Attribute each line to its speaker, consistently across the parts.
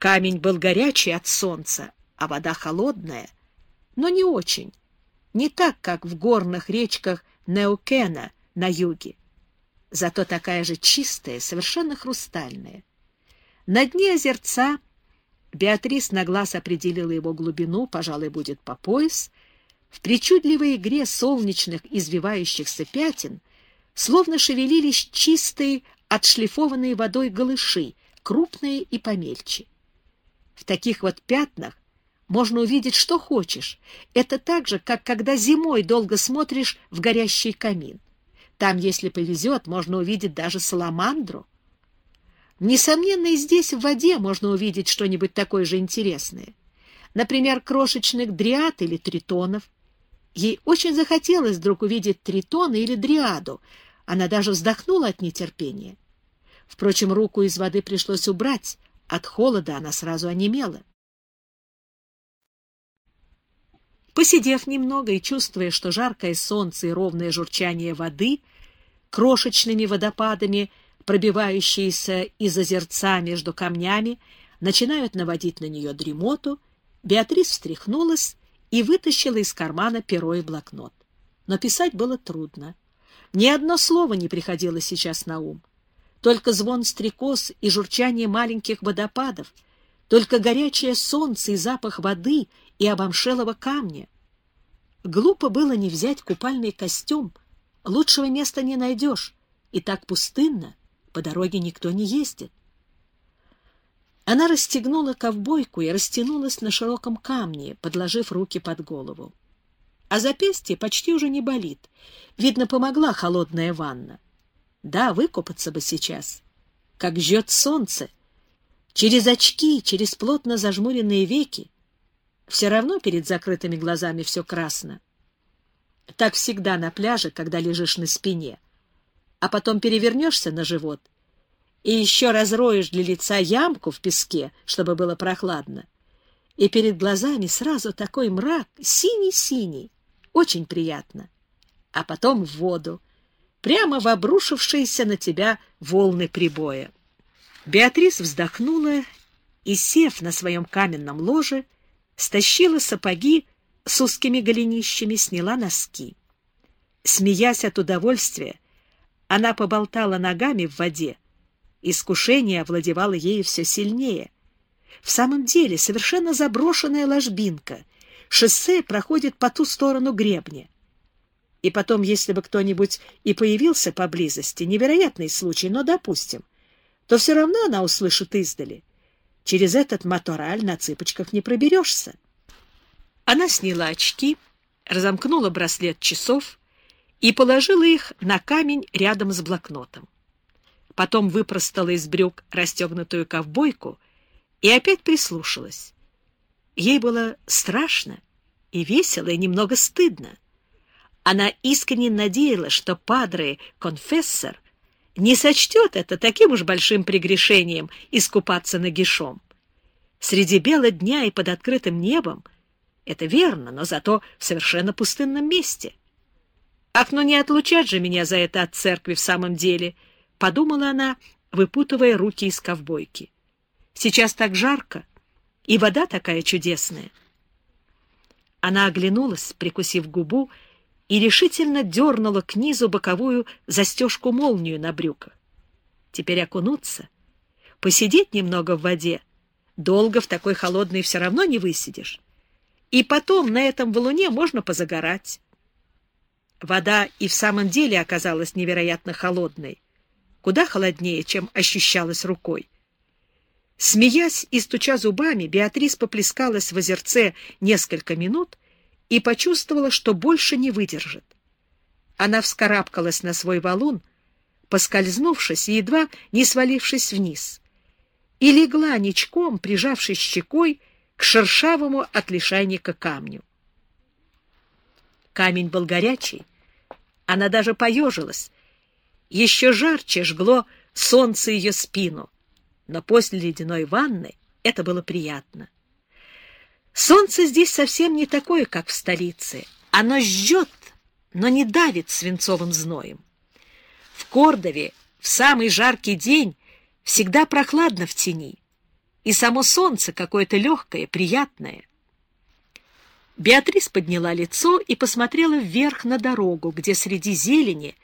Speaker 1: Камень был горячий от солнца, а вода холодная, но не очень, не так, как в горных речках Неукена на юге. Зато такая же чистая, совершенно хрустальная. На дне озерца Беатрис на глаз определила его глубину, пожалуй, будет по пояс. В причудливой игре солнечных извивающихся пятен словно шевелились чистые, отшлифованные водой голыши, крупные и помельче. В таких вот пятнах можно увидеть, что хочешь. Это так же, как когда зимой долго смотришь в горящий камин. Там, если повезет, можно увидеть даже саламандру. Несомненно, и здесь, в воде, можно увидеть что-нибудь такое же интересное. Например, крошечных дриад или тритонов. Ей очень захотелось вдруг увидеть тритона или дриаду. Она даже вздохнула от нетерпения. Впрочем, руку из воды пришлось убрать. От холода она сразу онемела. Посидев немного и чувствуя, что жаркое солнце и ровное журчание воды крошечными водопадами, пробивающиеся из озерца между камнями, начинают наводить на нее дремоту, Беатрис встряхнулась и вытащила из кармана перо и блокнот. Но писать было трудно. Ни одно слово не приходило сейчас на ум. Только звон стрекоз и журчание маленьких водопадов, только горячее солнце и запах воды и обомшелого камня. Глупо было не взять купальный костюм, Лучшего места не найдешь, и так пустынно, по дороге никто не ездит. Она расстегнула ковбойку и растянулась на широком камне, подложив руки под голову. А запястье почти уже не болит. Видно, помогла холодная ванна. Да, выкупаться бы сейчас. Как жжет солнце. Через очки, через плотно зажмуренные веки. Все равно перед закрытыми глазами все красно. Так всегда на пляже, когда лежишь на спине. А потом перевернешься на живот и еще разроешь для лица ямку в песке, чтобы было прохладно. И перед глазами сразу такой мрак, синий-синий. Очень приятно. А потом в воду, прямо в обрушившиеся на тебя волны прибоя. Беатрис вздохнула и, сев на своем каменном ложе, стащила сапоги с узкими голенищами сняла носки. Смеясь от удовольствия, она поболтала ногами в воде. Искушение овладевало ею все сильнее. В самом деле, совершенно заброшенная ложбинка. Шоссе проходит по ту сторону гребня. И потом, если бы кто-нибудь и появился поблизости, невероятный случай, но допустим, то все равно она услышит издали. Через этот мотораль на цыпочках не проберешься. Она сняла очки, разомкнула браслет часов и положила их на камень рядом с блокнотом. Потом выпростала из брюк расстегнутую ковбойку и опять прислушалась. Ей было страшно и весело, и немного стыдно. Она искренне надеялась, что падре конфессор не сочтет это таким уж большим прегрешением искупаться нагишом. Среди бела дня и под открытым небом это верно, но зато в совершенно пустынном месте. «Ах, ну не отлучат же меня за это от церкви в самом деле!» — подумала она, выпутывая руки из ковбойки. «Сейчас так жарко, и вода такая чудесная!» Она оглянулась, прикусив губу, и решительно дернула к низу боковую застежку-молнию на брюках. Теперь окунуться, посидеть немного в воде. Долго в такой холодной все равно не высидишь. И потом на этом валуне можно позагорать. Вода и в самом деле оказалась невероятно холодной, куда холоднее, чем ощущалась рукой. Смеясь и стуча зубами, Беатрис поплескалась в озерце несколько минут и почувствовала, что больше не выдержит. Она вскарабкалась на свой валун, поскользнувшись и едва не свалившись вниз, и легла ничком, прижавшись щекой к шершавому от лишайника камню. Камень был горячий, она даже поежилась. Еще жарче жгло солнце ее спину, но после ледяной ванны это было приятно. Солнце здесь совсем не такое, как в столице. Оно жжет, но не давит свинцовым зноем. В Кордове в самый жаркий день всегда прохладно в тени. и само солнце какое-то легкое, приятное. Беатрис подняла лицо и посмотрела вверх на дорогу, где среди зелени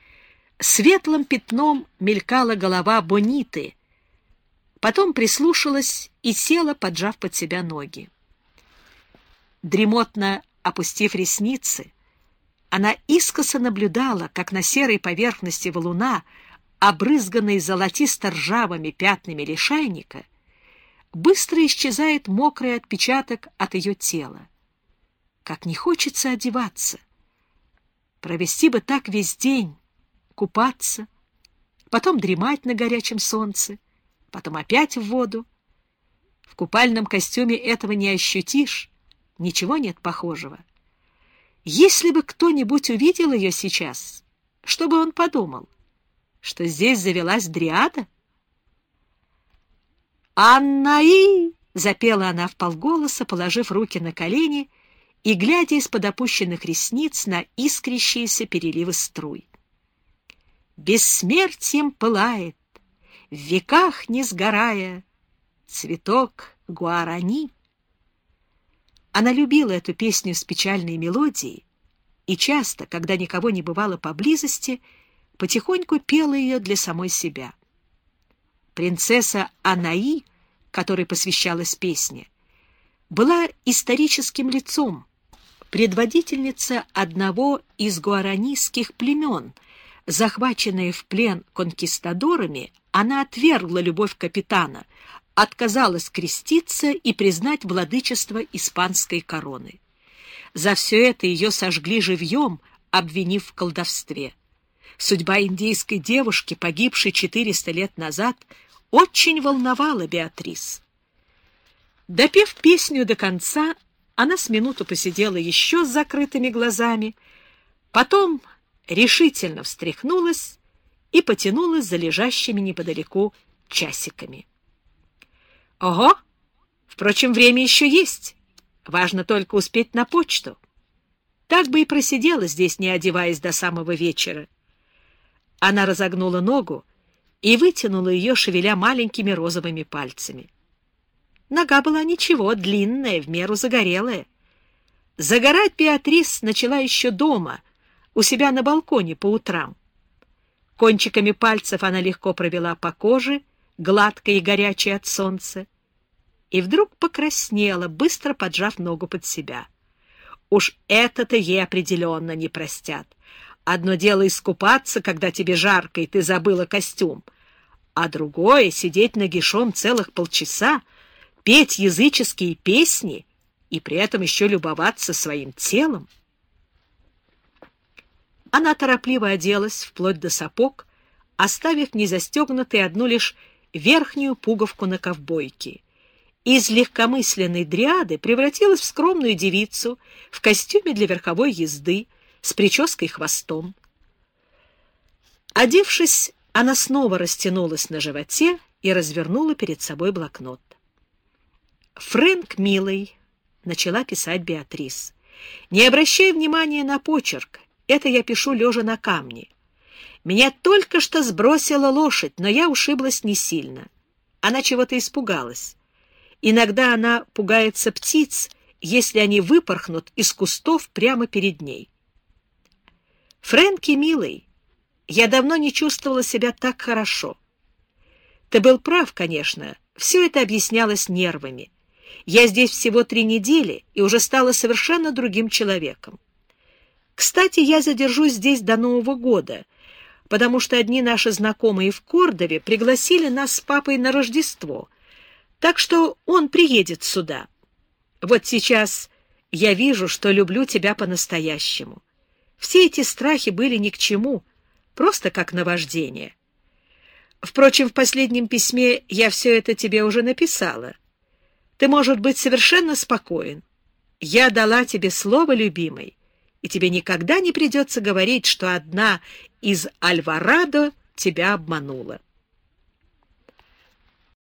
Speaker 1: светлым пятном мелькала голова Бониты. Потом прислушалась и села, поджав под себя ноги. Дремотно опустив ресницы, она искоса наблюдала, как на серой поверхности валуна, обрызганной золотисто-ржавыми пятнами лишайника, быстро исчезает мокрый отпечаток от ее тела. Как не хочется одеваться! Провести бы так весь день, купаться, потом дремать на горячем солнце, потом опять в воду. В купальном костюме этого не ощутишь, ничего нет похожего. Если бы кто-нибудь увидел ее сейчас, что бы он подумал? Что здесь завелась дриада? «Аннаи!» — запела она в полголоса, положив руки на колени и глядя из-под опущенных ресниц на искрящиеся переливы струй. Бессмертием пылает, в веках не сгорая, цветок гуарани. Она любила эту песню с печальной мелодией и часто, когда никого не бывало поблизости, потихоньку пела ее для самой себя. Принцесса Анаи, которой посвящалась песня, была историческим лицом, предводительница одного из гуаранийских племен. Захваченная в плен конкистадорами, она отвергла любовь капитана, отказалась креститься и признать владычество испанской короны. За все это ее сожгли живьем, обвинив в колдовстве. Судьба индейской девушки, погибшей 400 лет назад, очень волновала Беатрис. Допев песню до конца, она с минуту посидела еще с закрытыми глазами, потом решительно встряхнулась и потянулась за лежащими неподалеку часиками. Ого! Впрочем, время еще есть. Важно только успеть на почту. Так бы и просидела здесь, не одеваясь до самого вечера. Она разогнула ногу и вытянула ее, шевеля маленькими розовыми пальцами. Нога была ничего, длинная, в меру загорелая. Загорать Беатрис начала еще дома, у себя на балконе по утрам. Кончиками пальцев она легко провела по коже, гладкой и горячей от солнца, и вдруг покраснела, быстро поджав ногу под себя. Уж это-то ей определенно не простят. Одно дело искупаться, когда тебе жарко, и ты забыла костюм, а другое — сидеть нагишом целых полчаса, петь языческие песни и при этом еще любоваться своим телом. Она торопливо оделась вплоть до сапог, оставив незастегнутой одну лишь верхнюю пуговку на ковбойке. Из легкомысленной дриады превратилась в скромную девицу в костюме для верховой езды с прической хвостом. Одевшись, она снова растянулась на животе и развернула перед собой блокнот. «Фрэнк, милый», — начала писать Беатрис, — «не обращай внимания на почерк, это я пишу лежа на камне. Меня только что сбросила лошадь, но я ушиблась не сильно. Она чего-то испугалась. Иногда она пугается птиц, если они выпорхнут из кустов прямо перед ней. Фрэнки, милый, я давно не чувствовала себя так хорошо. Ты был прав, конечно, все это объяснялось нервами. Я здесь всего три недели и уже стала совершенно другим человеком. Кстати, я задержусь здесь до Нового года, потому что одни наши знакомые в Кордове пригласили нас с папой на Рождество, так что он приедет сюда. Вот сейчас я вижу, что люблю тебя по-настоящему. Все эти страхи были ни к чему, просто как наваждение. Впрочем, в последнем письме я все это тебе уже написала. Ты, может быть, совершенно спокоен. Я дала тебе слово, любимый, и тебе никогда не придется говорить, что одна из Альварадо тебя обманула.